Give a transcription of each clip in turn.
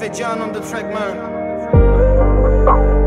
Can on the track man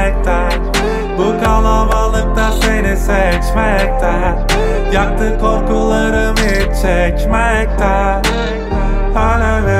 geçmekten Bu kalabalıkta seni seçmekten Yaktı korkularım hiç çekmekten Ölebilirim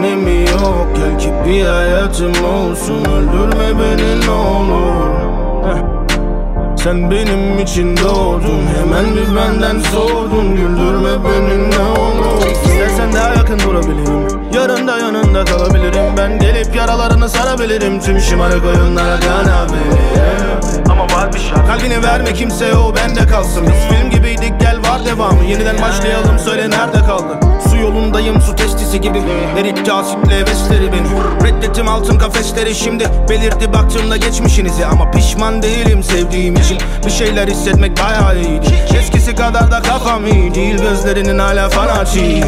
önemi yok. Gel ki bir hayatım olsun. Öldürme beni ne olur. Heh. Sen benim için doğdun. Hemen bir benden sordun Güldürme beni ne olur. İstersen daha yakın durabilirim. Yarın da yanında kalabilirim. Ben gelip yaralarını sarabilirim. Tüm şımarık oyunlara kanabilirim Ama var bir şart Kalbini verme kimseye o bende kalsın. Biz film gibiydik gel var devamı. Yeniden başlayalım söyle nerede kaldın yolundayım su testisi gibi. Erit kasitle hevesleri beni. Reddettim altın kafesleri şimdi. Belirdi baktığımda geçmişinizi. Ama pişman değilim sevdiğim için. Bir şeyler hissetmek bayağı iyiydi Eskisi kadar da kafam iyi değil. Gözlerinin hala fanatik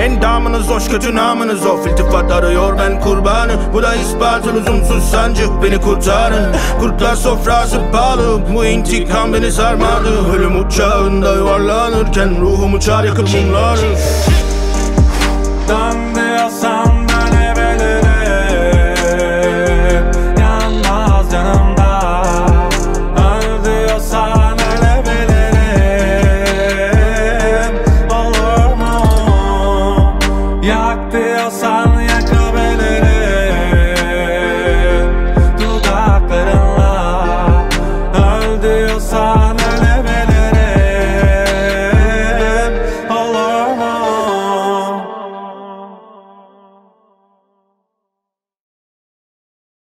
Endamınız hoş kötü namınız o. İltifat arıyor ben kurbanı Bu da ispatı lüzumsuz sancı. Beni kurtarın. Kurtlar sofrası pahalı. Bu intikam beni sarmadı. Ölüm uçağında yuvarlanırken Ruhum uçar yakıp mumları